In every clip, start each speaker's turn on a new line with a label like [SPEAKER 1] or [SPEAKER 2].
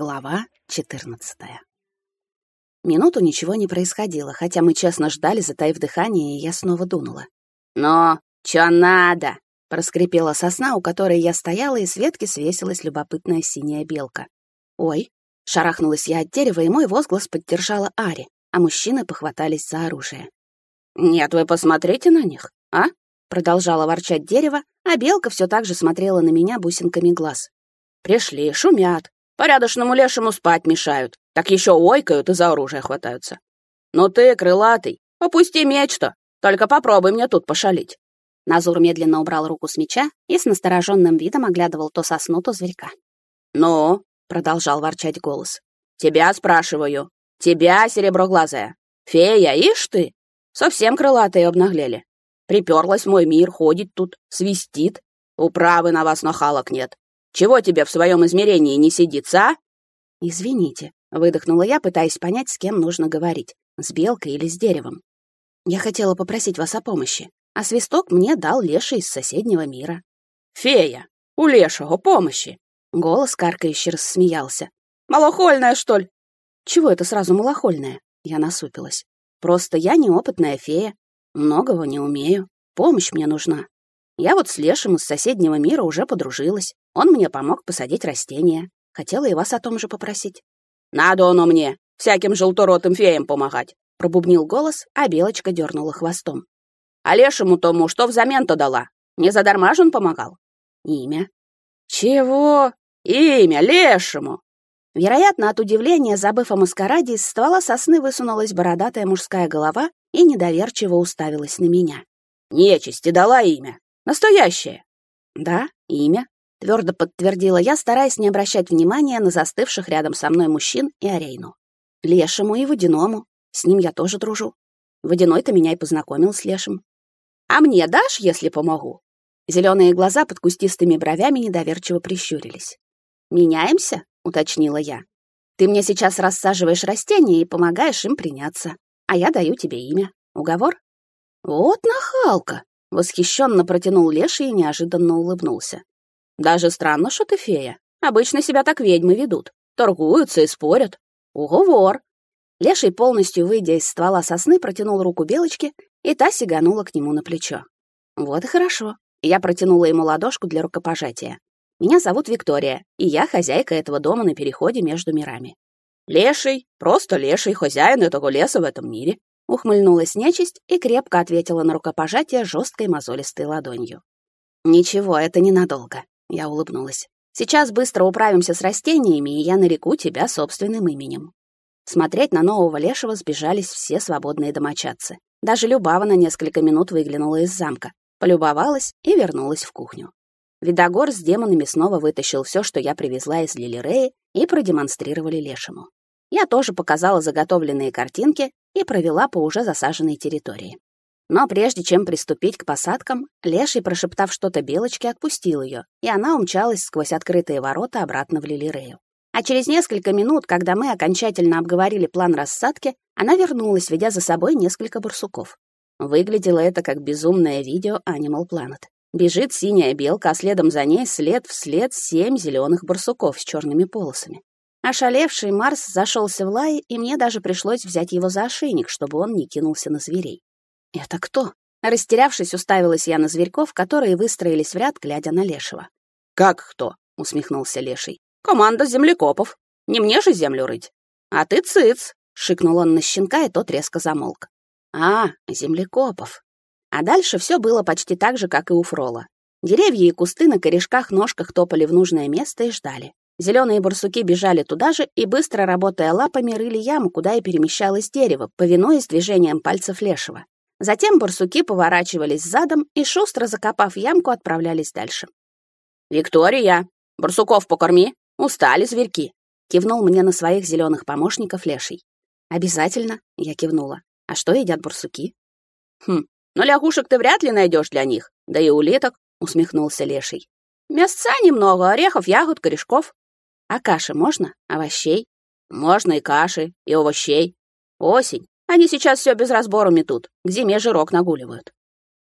[SPEAKER 1] Глава 14. Минуту ничего не происходило, хотя мы честно ждали, затаив дыхание, и я снова дунула.
[SPEAKER 2] «Но, чё надо?»
[SPEAKER 1] — проскрипела сосна, у которой я стояла, и с ветки свесилась любопытная синяя белка. «Ой!» — шарахнулась я от дерева, и мой возглас поддержала Ари, а мужчины похватались за оружие.
[SPEAKER 2] «Нет, вы посмотрите на них, а?»
[SPEAKER 1] — продолжала ворчать дерево, а белка все так же смотрела на меня бусинками глаз.
[SPEAKER 2] «Пришли, шумят, Порядочному лешему спать мешают, так еще ойкают и за оружие хватаются. Ну ты, крылатый, опусти меч-то, только попробуй мне тут пошалить.
[SPEAKER 1] Назур медленно убрал руку с меча и с настороженным видом оглядывал то сосну, то зверька.
[SPEAKER 2] «Ну?» — продолжал ворчать голос. «Тебя спрашиваю. Тебя, сереброглазая. Фея, ишь ты? Совсем крылатые обнаглели. Приперлась мой мир, ходит тут, свистит. Управы на вас нахалок нет. Чего тебе в своем измерении не сидится, а?»
[SPEAKER 1] «Извините», — выдохнула я, пытаясь понять, с кем нужно говорить, с белкой или с деревом. «Я хотела попросить вас о помощи, а свисток мне дал Леша из соседнего мира».
[SPEAKER 2] «Фея, у Лешего помощи!»
[SPEAKER 1] Голос каркающе рассмеялся.
[SPEAKER 2] «Малохольная, что ли?»
[SPEAKER 1] «Чего это сразу малохольная?» Я насупилась. «Просто я неопытная фея, многого не умею, помощь мне нужна. Я вот с Лешим из соседнего мира уже подружилась. Он мне помог посадить растения. Хотела и вас о том же попросить.
[SPEAKER 2] «Надо оно мне, всяким желторотым феям помогать», —
[SPEAKER 1] пробубнил голос, а Белочка дернула хвостом.
[SPEAKER 2] «А лешему тому что взамен-то дала? Не задарма же он помогал?»
[SPEAKER 1] «Имя».
[SPEAKER 2] «Чего? Имя лешему?»
[SPEAKER 1] Вероятно, от удивления, забыв о маскараде, из ствола сосны высунулась бородатая мужская голова и недоверчиво уставилась на меня.
[SPEAKER 2] «Нечисти дала имя. Настоящее».
[SPEAKER 1] «Да, имя», — твердо подтвердила я, стараясь не обращать внимания на застывших рядом со мной мужчин и Арейну. Лешему и Водяному. С ним я тоже дружу. Водяной-то меня и познакомил с Лешим.
[SPEAKER 2] «А мне дашь, если помогу?»
[SPEAKER 1] Зеленые глаза под кустистыми бровями недоверчиво прищурились. «Меняемся?» — уточнила я. «Ты мне сейчас рассаживаешь растения и помогаешь им приняться, а я даю тебе имя. Уговор?» «Вот нахалка!» Восхищенно протянул Леший и неожиданно улыбнулся. «Даже странно, что ты фея. Обычно себя так ведьмы ведут. Торгуются и спорят. Уговор!» Леший, полностью выйдя из ствола сосны, протянул руку Белочке, и та сиганула к нему на плечо. «Вот и хорошо». Я протянула ему ладошку для рукопожатия. «Меня зовут Виктория, и я хозяйка этого дома на переходе между мирами».
[SPEAKER 2] «Леший, просто леший, хозяин этого леса в этом мире»,
[SPEAKER 1] Ухмыльнулась нечисть и крепко ответила на рукопожатие жесткой мозолистой ладонью. «Ничего, это ненадолго», — я улыбнулась. «Сейчас быстро управимся с растениями, и я нареку тебя собственным именем». Смотреть на нового лешего сбежались все свободные домочадцы. Даже Любава на несколько минут выглянула из замка, полюбовалась и вернулась в кухню. Видогор с демонами снова вытащил все, что я привезла из Лилиреи, и продемонстрировали лешему. Я тоже показала заготовленные картинки и провела по уже засаженной территории. Но прежде чем приступить к посадкам, Леший, прошептав что-то Белочке, отпустил ее, и она умчалась сквозь открытые ворота обратно в Лилирею. А через несколько минут, когда мы окончательно обговорили план рассадки, она вернулась, ведя за собой несколько барсуков. Выглядело это как безумное видео Animal Planet. Бежит синяя белка, а следом за ней след вслед семь зеленых барсуков с черными полосами. Ошалевший Марс зашелся в лай, и мне даже пришлось взять его за ошейник, чтобы он не кинулся на зверей. «Это кто?» Растерявшись, уставилась я на зверьков, которые выстроились в ряд, глядя на Лешего.
[SPEAKER 2] «Как кто?» — усмехнулся Леший. «Команда землекопов. Не мне же землю рыть. А ты цыц!» — шикнул он на щенка, и тот резко замолк.
[SPEAKER 1] «А, землекопов». А дальше все было почти так же, как и у Фрола. Деревья и кусты на корешках-ножках топали в нужное место и ждали. Зеленые барсуки бежали туда же и, быстро работая лапами, рыли яму, куда и перемещалось дерево, повинуясь движением пальцев лешего. Затем барсуки поворачивались задом и, шустро закопав ямку, отправлялись дальше.
[SPEAKER 2] «Виктория, барсуков покорми, устали зверьки»,
[SPEAKER 1] кивнул мне на своих зеленых помощников леший. «Обязательно», — я кивнула. «А что едят барсуки?»
[SPEAKER 2] «Хм, ну лягушек ты вряд ли найдешь для них, да и улиток», — усмехнулся леший. «Мясца немного, орехов, ягод, корешков.
[SPEAKER 1] А каши можно? Овощей?
[SPEAKER 2] Можно и каши, и овощей. Осень. Они сейчас все без разбору метут. К зиме жирок нагуливают.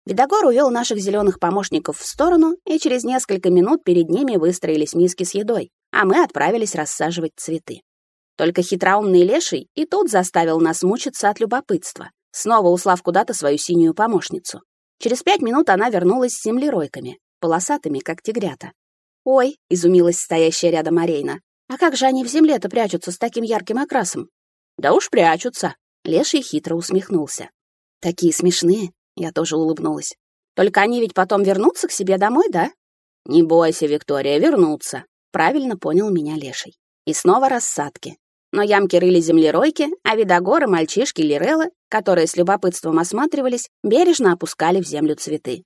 [SPEAKER 1] Видогор увел наших зеленых помощников в сторону, и через несколько минут перед ними выстроились миски с едой, а мы отправились рассаживать цветы. Только хитроумный леший и тут заставил нас мучиться от любопытства, снова услав куда-то свою синюю помощницу. Через пять минут она вернулась с землеройками, полосатыми, как тигрята. «Ой», — изумилась стоящая рядом Арейна, «а как же они в земле-то прячутся с таким ярким окрасом?»
[SPEAKER 2] «Да уж прячутся», —
[SPEAKER 1] Леший хитро усмехнулся. «Такие смешные», — я тоже улыбнулась. «Только они ведь потом вернутся к себе домой, да?»
[SPEAKER 2] «Не бойся, Виктория, вернутся», —
[SPEAKER 1] правильно понял меня Леший. И снова рассадки. Но ямки рыли землеройки, а видогоры, мальчишки, лирелы, которые с любопытством осматривались, бережно опускали в землю цветы.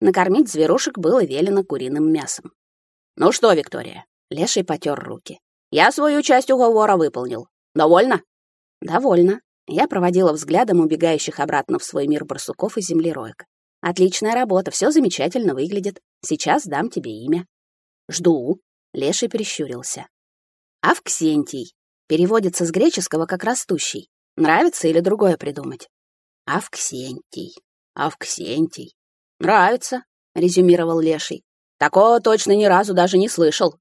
[SPEAKER 1] Накормить зверушек было велено куриным мясом.
[SPEAKER 2] «Ну что, Виктория?» — Леший потер руки. «Я свою часть уговора выполнил. Довольно?»
[SPEAKER 1] «Довольно». Я проводила взглядом убегающих обратно в свой мир барсуков и землероек. «Отличная работа, все замечательно выглядит. Сейчас дам тебе имя».
[SPEAKER 2] «Жду», —
[SPEAKER 1] Леший прищурился. «Авксентий. Переводится с греческого как «растущий». Нравится или другое придумать?»
[SPEAKER 2] «Авксентий. Авксентий. Нравится», — резюмировал Леший. «Такого точно ни разу даже не слышал».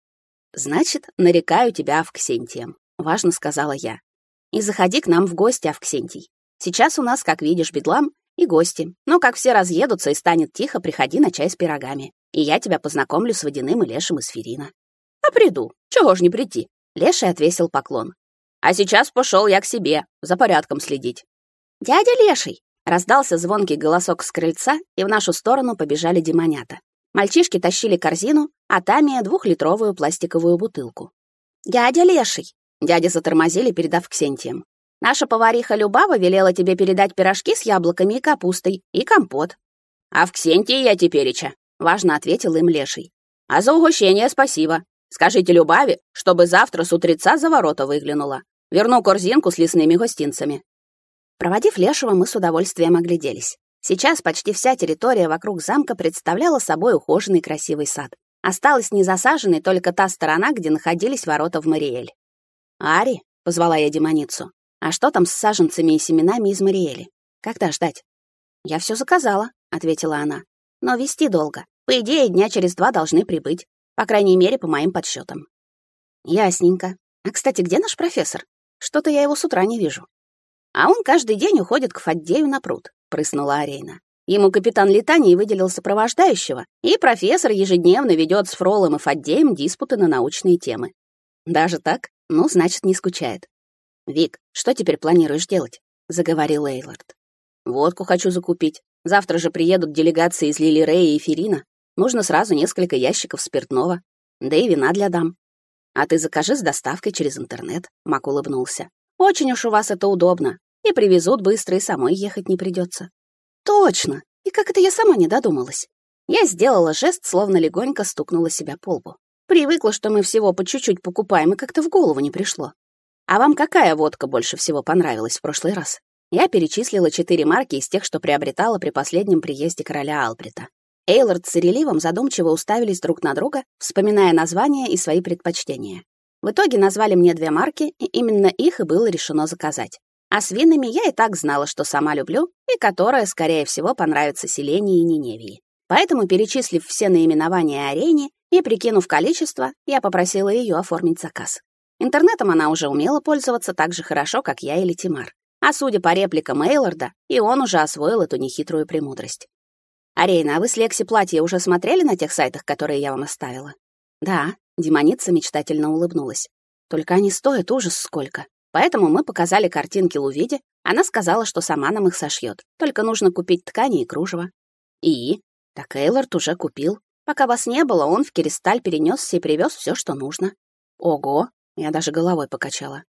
[SPEAKER 1] «Значит, нарекаю тебя Авксентием», — важно сказала я. «И заходи к нам в гости, Авксентий. Сейчас у нас, как видишь, бедлам и гости. Но как все разъедутся и станет тихо, приходи на чай с пирогами. И я тебя познакомлю с водяным и лешим из Ферина».
[SPEAKER 2] «А приду. Чего ж не прийти?»
[SPEAKER 1] Леший отвесил поклон.
[SPEAKER 2] «А сейчас пошел я к себе, за порядком следить».
[SPEAKER 1] «Дядя Леший!» — раздался звонкий голосок с крыльца, и в нашу сторону побежали демонята. Мальчишки тащили корзину, а Тамия — двухлитровую пластиковую бутылку. «Дядя Леший!» — дяди затормозили, передав Ксентием. «Наша повариха Любава велела тебе передать пирожки с яблоками и капустой, и компот».
[SPEAKER 2] «А в Ксентии я тепереча», — важно ответил им Леший. «А за угощение спасибо. Скажите Любави, чтобы завтра с утреца за ворота выглянула. Верну корзинку с лесными гостинцами».
[SPEAKER 1] Проводив Лешего, мы с удовольствием огляделись. Сейчас почти вся территория вокруг замка представляла собой ухоженный красивый сад. Осталась незасаженной только та сторона, где находились ворота в Мариэль. «Ари», — позвала я демоницу, — «а что там с саженцами и семенами из Мариэли? Когда ждать?» «Я все заказала», — ответила она. «Но вести долго. По идее, дня через два должны прибыть. По крайней мере, по моим подсчетам. Ясненько. А, кстати, где наш профессор? Что-то я его с утра не вижу. А он каждый день уходит к Фаддею на пруд, прыснула Арейна. Ему капитан Летании выделил сопровождающего, и профессор ежедневно ведет с Фролом и Фаддеем диспуты на научные темы. Даже так? Ну, значит, не скучает. «Вик, что теперь планируешь делать?» — заговорил Эйлард. «Водку хочу закупить. Завтра же приедут делегации из Лили Рэя и Ферина. Нужно сразу несколько ящиков спиртного, да и вина для дам. А ты закажи с доставкой через интернет, Мак улыбнулся. Очень уж у вас это удобно. И привезут быстро, и самой ехать не придется. Точно. И как это я сама не додумалась? Я сделала жест, словно легонько стукнула себя по лбу. Привыкла, что мы всего по чуть-чуть покупаем, и как-то в голову не пришло. А вам какая водка больше всего понравилась в прошлый раз? Я перечислила четыре марки из тех, что приобретала при последнем приезде короля Албрита. Эйлорд с Иреливом задумчиво уставились друг на друга, вспоминая названия и свои предпочтения. В итоге назвали мне две марки, и именно их и было решено заказать. А с винами я и так знала, что сама люблю, и которая, скорее всего, понравится Селении и Ниневии. Поэтому, перечислив все наименования арене и прикинув количество, я попросила ее оформить заказ. Интернетом она уже умела пользоваться так же хорошо, как я или Тимар. А судя по репликам Эйлорда, и он уже освоил эту нехитрую премудрость. «Арейна, а вы с Лекси платье уже смотрели на тех сайтах, которые я вам оставила?» «Да», — демоница мечтательно улыбнулась. «Только они стоят ужас сколько. Поэтому мы показали картинки Лувиде, она сказала, что сама нам их сошьет. Только нужно купить ткани и кружево». «И?» «Так Эйлорд уже купил. Пока вас не было, он в Кристаль перенесся и привез все, что нужно». «Ого!» — я даже головой покачала.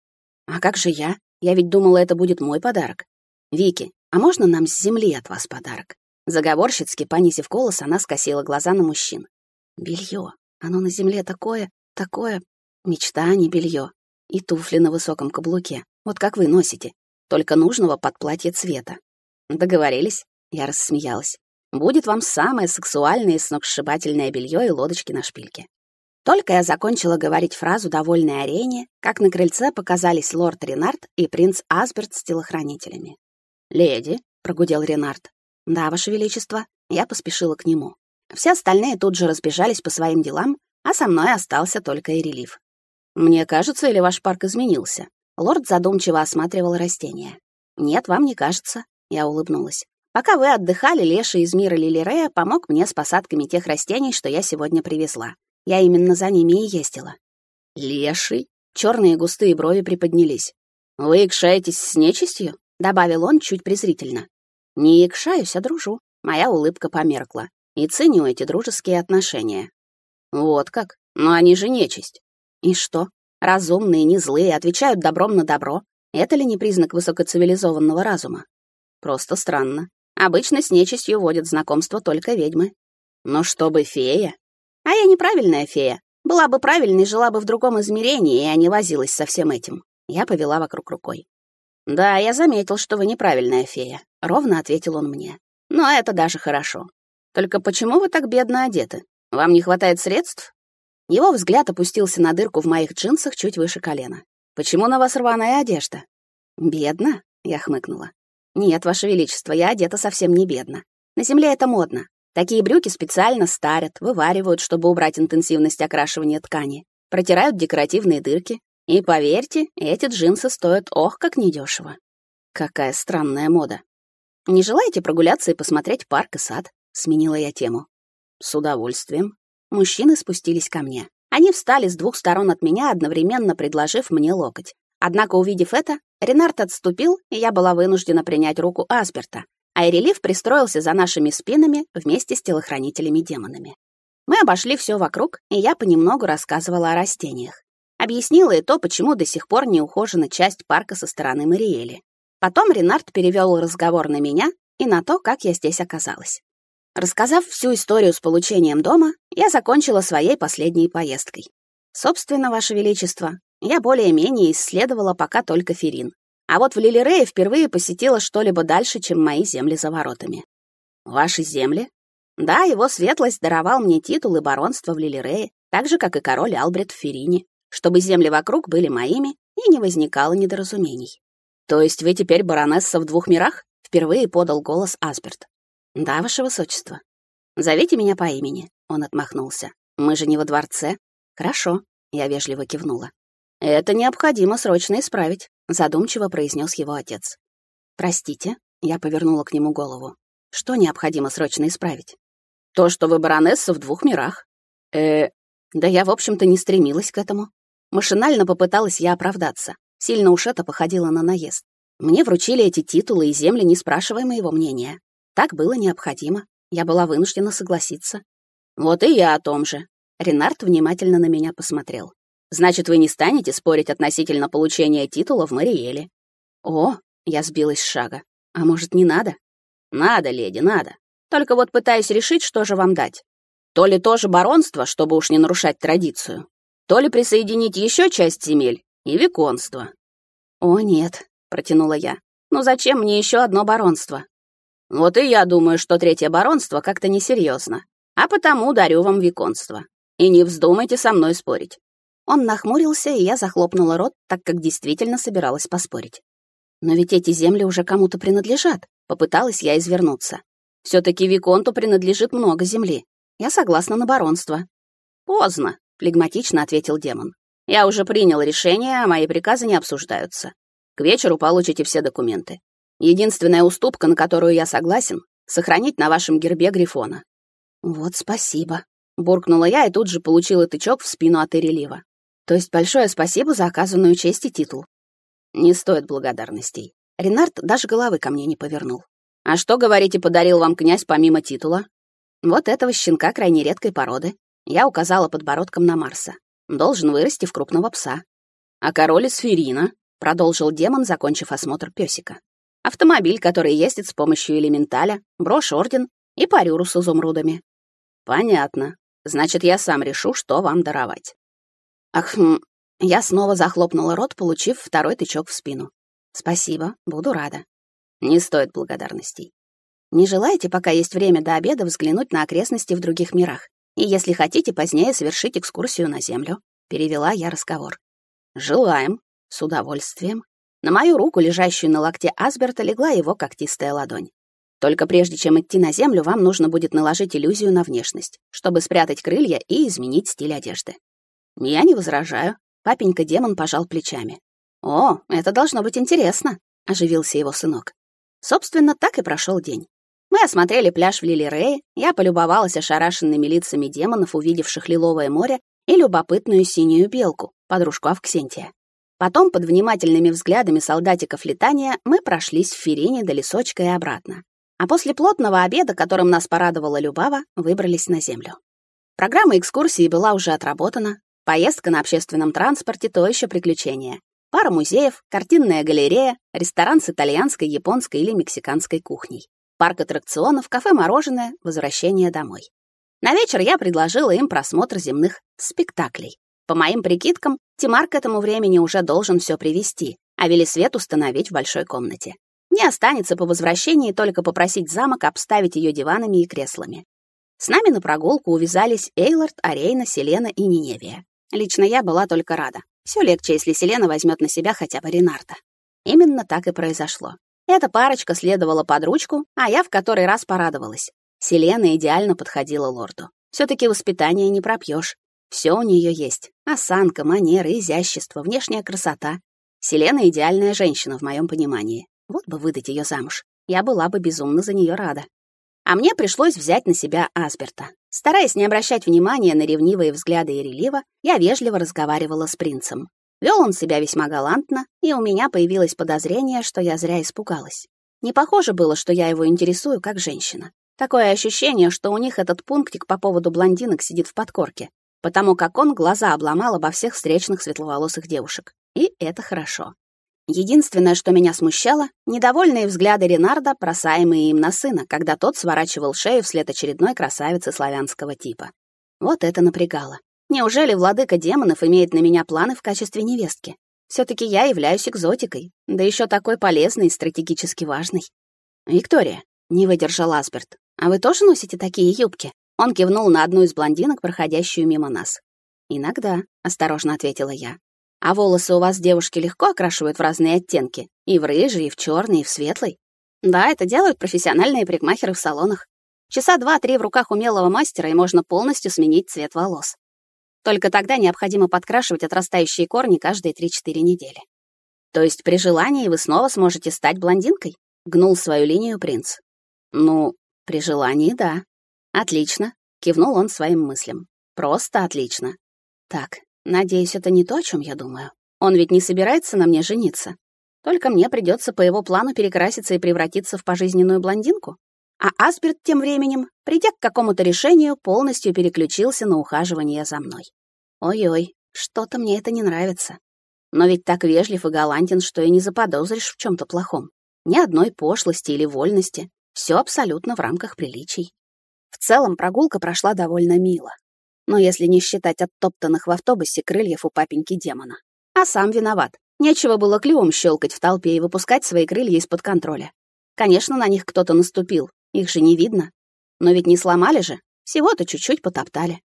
[SPEAKER 1] «А как же я? Я ведь думала, это будет мой подарок. Вики, а можно нам с земли от вас подарок?» Заговорщицки, понизив голос, она скосила глаза на мужчин. Белье. Оно на земле такое, такое... Мечта, а не белье. И туфли на высоком каблуке. Вот как вы носите. Только нужного под платье цвета. Договорились? Я рассмеялась. Будет вам самое сексуальное и сногсшибательное белье и лодочки на шпильке. Только я закончила говорить фразу довольной арене, как на крыльце показались лорд Ренард и принц Асберт с телохранителями. «Леди», — прогудел Ренард, «Да, Ваше Величество». Я поспешила к нему. Все остальные тут же разбежались по своим делам, а со мной остался только и. Мне кажется, или ваш парк изменился? Лорд задумчиво осматривал растения. Нет, вам не кажется, я улыбнулась. Пока вы отдыхали, Леша из мира Лилирея помог мне с посадками тех растений, что я сегодня привезла. Я именно за ними и ездила. Леший? Черные густые брови приподнялись. Вы икшаетесь с нечистью? добавил он чуть презрительно. Не икшаюсь, а дружу. Моя улыбка померкла. И ценю эти дружеские отношения. Вот как? Но они же нечисть. И что? Разумные, не злые, отвечают добром на добро. Это ли не признак высокоцивилизованного разума? Просто странно. Обычно с нечистью водят знакомство только ведьмы. Но чтобы фея? А я неправильная фея. Была бы правильной, жила бы в другом измерении, и не возилась со всем этим. Я повела вокруг рукой. «Да, я заметил, что вы неправильная фея», — ровно ответил он мне. «Но это даже хорошо. Только почему вы так бедно одеты? Вам не хватает средств?» Его взгляд опустился на дырку в моих джинсах чуть выше колена. «Почему на вас рваная одежда?» «Бедно?» — я хмыкнула. «Нет, Ваше Величество, я одета совсем не бедно. На земле это модно. Такие брюки специально старят, вываривают, чтобы убрать интенсивность окрашивания ткани, протирают декоративные дырки. И поверьте, эти джинсы стоят ох, как недешево. Какая странная мода. Не желаете прогуляться и посмотреть парк и сад? Сменила я тему. С удовольствием. Мужчины спустились ко мне. Они встали с двух сторон от меня, одновременно предложив мне локоть. Однако, увидев это, Ренард отступил, и я была вынуждена принять руку Асперта, а Эрелив пристроился за нашими спинами вместе с телохранителями-демонами. Мы обошли все вокруг, и я понемногу рассказывала о растениях. Объяснила и то, почему до сих пор не ухожена часть парка со стороны Мариэли. Потом Ренард перевел разговор на меня и на то, как я здесь оказалась. Рассказав всю историю с получением дома, я закончила своей последней поездкой. Собственно, Ваше Величество, я более-менее исследовала пока только Ферин. А вот в Лилирее впервые посетила что-либо дальше, чем мои земли за воротами. Ваши земли? Да, его светлость даровал мне титул и баронство в Лилирее, так же, как и король Албрет в Ферине, чтобы земли вокруг были моими и не возникало недоразумений. То есть вы теперь баронесса в двух мирах? Впервые подал голос Асберт. Да, ваше высочество. Зовите меня по имени, он отмахнулся. Мы же не во дворце. Хорошо, я вежливо кивнула. Это необходимо срочно исправить задумчиво произнес его отец. Простите, я повернула к нему голову. Что необходимо срочно исправить? То, что вы баронесса в двух мирах. Э, да я, в общем-то, не стремилась к этому. Машинально попыталась я оправдаться. Сильно уж это походило на наезд. Мне вручили эти титулы и земли, не спрашивая моего мнения. Так было необходимо. Я была вынуждена согласиться. Вот и я о том же. Ренард внимательно на меня посмотрел. Значит, вы не станете спорить относительно получения титула в Мариэле. О, я сбилась с шага. А может, не надо? Надо, леди, надо. Только вот пытаюсь решить, что же вам дать. То ли тоже баронство, чтобы уж не нарушать традицию, то ли присоединить еще часть земель и виконство. О, нет, протянула я. Ну зачем мне еще одно баронство? Вот и я думаю, что третье баронство как-то несерьезно. А потому дарю вам виконство. И не вздумайте со мной спорить. Он нахмурился, и я захлопнула рот, так как действительно собиралась поспорить. Но ведь эти земли уже кому-то принадлежат. Попыталась я извернуться. все таки Виконту принадлежит много земли. Я согласна на баронство. Поздно, флегматично ответил демон. Я уже принял решение, а мои приказы не обсуждаются. К вечеру получите все документы. Единственная уступка, на которую я согласен, сохранить на вашем гербе Грифона. Вот спасибо, буркнула я и тут же получила тычок в спину от Эрелива. То есть большое спасибо за оказанную честь и титул. Не стоит благодарностей. Ренард даже головы ко мне не повернул. А что, говорите, подарил вам князь помимо титула? Вот этого щенка крайне редкой породы. Я указала подбородком на Марса. Должен вырасти в крупного пса. А король из Ферина, продолжил демон, закончив осмотр пёсика. Автомобиль, который ездит с помощью элементаля, брошь-орден и парюру с изумрудами. Понятно. Значит, я сам решу, что вам даровать. Ах, хм. Я снова захлопнула рот, получив второй тычок в спину. Спасибо, буду рада. Не стоит благодарностей. Не желаете, пока есть время до обеда, взглянуть на окрестности в других мирах? И если хотите, позднее совершить экскурсию на Землю. Перевела я разговор. Желаем. С удовольствием. На мою руку, лежащую на локте Асберта, легла его когтистая ладонь. Только прежде чем идти на Землю, вам нужно будет наложить иллюзию на внешность, чтобы спрятать крылья и изменить стиль одежды. Я не возражаю. Папенька-демон пожал плечами. «О, это должно быть интересно», — оживился его сынок. Собственно, так и прошел день. Мы осмотрели пляж в Лилирее, я полюбовалась ошарашенными лицами демонов, увидевших лиловое море, и любопытную синюю белку, подружку Авксентия. Потом, под внимательными взглядами солдатиков летания, мы прошлись в Ферине до лесочка и обратно. А после плотного обеда, которым нас порадовала Любава, выбрались на землю. Программа экскурсии была уже отработана. Поездка на общественном транспорте — то еще приключение. Пара музеев, картинная галерея, ресторан с итальянской, японской или мексиканской кухней. Парк аттракционов, кафе-мороженое, возвращение домой. На вечер я предложила им просмотр земных спектаклей. По моим прикидкам, Тимар к этому времени уже должен все привести, а велисвет установить в большой комнате. Не останется по возвращении только попросить замок обставить ее диванами и креслами. С нами на прогулку увязались Эйлард, Арейна, Селена и Ниневия. Лично я была только рада. Все легче, если Селена возьмет на себя хотя бы Ренарта. Именно так и произошло. Эта парочка следовала под ручку, а я в который раз порадовалась. Селена идеально подходила лорду. все таки воспитание не пропьешь. Все у нее есть. Осанка, манеры, изящество, внешняя красота. Селена идеальная женщина в моем понимании. Вот бы выдать ее замуж. Я была бы безумно за нее рада. А мне пришлось взять на себя Асберта. Стараясь не обращать внимания на ревнивые взгляды Ирелива, я вежливо разговаривала с принцем. Вел он себя весьма галантно, и у меня появилось подозрение, что я зря испугалась. Не похоже было, что я его интересую как женщина. Такое ощущение, что у них этот пунктик по поводу блондинок сидит в подкорке, потому как он глаза обломал обо всех встречных светловолосых девушек. И это хорошо. Единственное, что меня смущало, недовольные взгляды Ренарда, бросаемые им на сына, когда тот сворачивал шею вслед очередной красавицы славянского типа. Вот это напрягало. Неужели владыка демонов имеет на меня планы в качестве невестки? все таки я являюсь экзотикой, да еще такой полезной и стратегически важной. «Виктория», — не выдержал Асберт, «а вы тоже носите такие юбки?» Он кивнул на одну из блондинок, проходящую мимо нас. «Иногда», — осторожно ответила я. А волосы у вас девушки легко окрашивают в разные оттенки, и в рыжий, и в черный, и в светлый. Да, это делают профессиональные парикмахеры в салонах. Часа два-три в руках умелого мастера, и можно полностью сменить цвет волос. Только тогда необходимо подкрашивать отрастающие корни каждые 3-4 недели. То есть при желании вы снова сможете стать блондинкой? Гнул свою линию принц. Ну, при желании, да. Отлично, кивнул он своим мыслям. Просто отлично. Так, Надеюсь, это не то, о чем я думаю. Он ведь не собирается на мне жениться. Только мне придется по его плану перекраситься и превратиться в пожизненную блондинку. А Асберт тем временем, придя к какому-то решению, полностью переключился на ухаживание за мной. Ой-ой, что-то мне это не нравится. Но ведь так вежлив и галантен, что и не заподозришь в чем то плохом. Ни одной пошлости или вольности. Все абсолютно в рамках приличий. В целом прогулка прошла довольно мило но если не считать оттоптанных в автобусе крыльев у папеньки демона. А сам виноват. Нечего было клювом щелкать в толпе и выпускать свои крылья из-под контроля. Конечно, на них кто-то наступил, их же не видно. Но ведь не сломали же, всего-то чуть-чуть потоптали.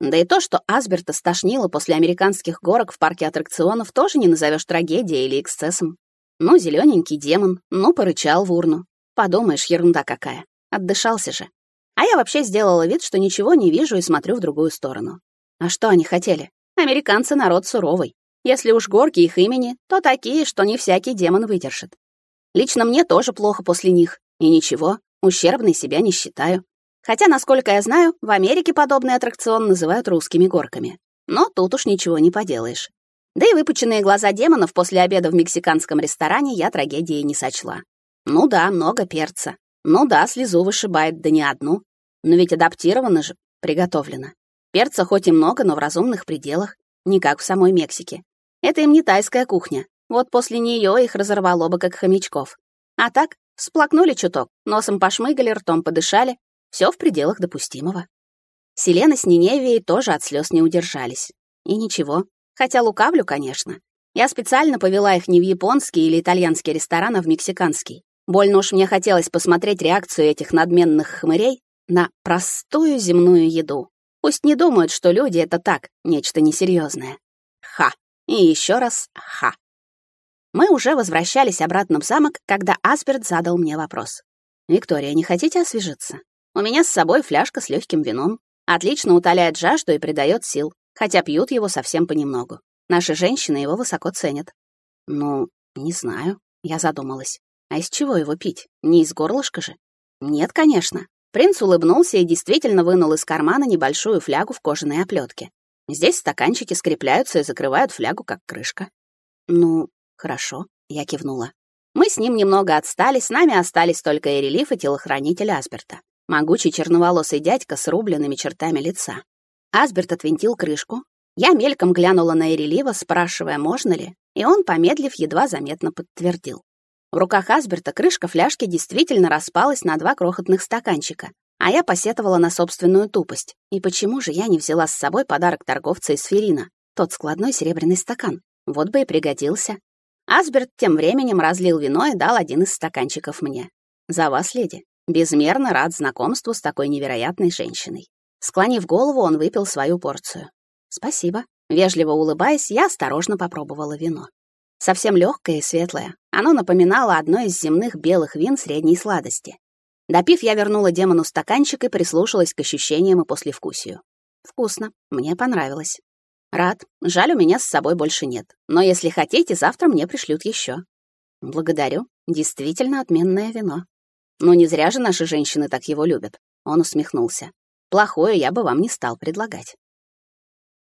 [SPEAKER 1] Да и то, что Асберта стошнило после американских горок в парке аттракционов, тоже не назовешь трагедией или эксцессом. Ну, зелененький демон, ну, порычал в урну. Подумаешь, ерунда какая. Отдышался же. А я вообще сделала вид, что ничего не вижу и смотрю в другую сторону. А что они хотели? Американцы народ суровый. Если уж горки их имени, то такие, что не всякий демон выдержит. Лично мне тоже плохо после них. И ничего, ущербной себя не считаю. Хотя, насколько я знаю, в Америке подобный аттракцион называют русскими горками. Но тут уж ничего не поделаешь. Да и выпученные глаза демонов после обеда в мексиканском ресторане я трагедией не сочла. Ну да, много перца. Ну да, слезу вышибает, да не одну. Но ведь адаптировано же, приготовлено. Перца хоть и много, но в разумных пределах, не как в самой Мексике. Это им не тайская кухня. Вот после нее их разорвало бы как хомячков. А так, всплакнули чуток, носом пошмыгали, ртом подышали. Все в пределах допустимого. Селена с Ниневией тоже от слез не удержались. И ничего. Хотя лукавлю, конечно. Я специально повела их не в японский или итальянский ресторан, а в мексиканский. Больно уж мне хотелось посмотреть реакцию этих надменных хмырей на простую земную еду. Пусть не думают, что люди — это так, нечто несерьезное. Ха. И еще раз ха. Мы уже возвращались обратно в замок, когда Асберт задал мне вопрос. «Виктория, не хотите освежиться? У меня с собой фляжка с легким вином. Отлично утоляет жажду и придает сил, хотя пьют его совсем понемногу. Наши женщины его высоко ценят. Ну, не знаю, я задумалась. А из чего его пить? Не из горлышка же? Нет, конечно. Принц улыбнулся и действительно вынул из кармана небольшую флягу в кожаной оплетке. Здесь стаканчики скрепляются и закрывают флягу, как крышка. Ну, хорошо, я кивнула. Мы с ним немного отстали, с нами остались только Эрелиф и телохранитель Асберта. Могучий черноволосый дядька с рубленными чертами лица. Асберт отвинтил крышку. Я мельком глянула на Эрелива, спрашивая, можно ли, и он, помедлив, едва заметно подтвердил. В руках Асберта крышка фляжки действительно распалась на два крохотных стаканчика, а я посетовала на собственную тупость. И почему же я не взяла с собой подарок торговца из Ферина, тот складной серебряный стакан? Вот бы и пригодился. Асберт тем временем разлил вино и дал один из стаканчиков мне. «За вас, леди. Безмерно рад знакомству с такой невероятной женщиной». Склонив голову, он выпил свою порцию. «Спасибо». Вежливо улыбаясь, я осторожно попробовала вино. Совсем легкое и светлое. Оно напоминало одно из земных белых вин средней сладости. Допив, я вернула демону стаканчик и прислушалась к ощущениям и послевкусию. Вкусно. Мне понравилось. Рад. Жаль, у меня с собой больше нет. Но если хотите, завтра мне пришлют еще. Благодарю. Действительно отменное вино. Но не зря же наши женщины так его любят. Он усмехнулся. Плохое я бы вам не стал предлагать.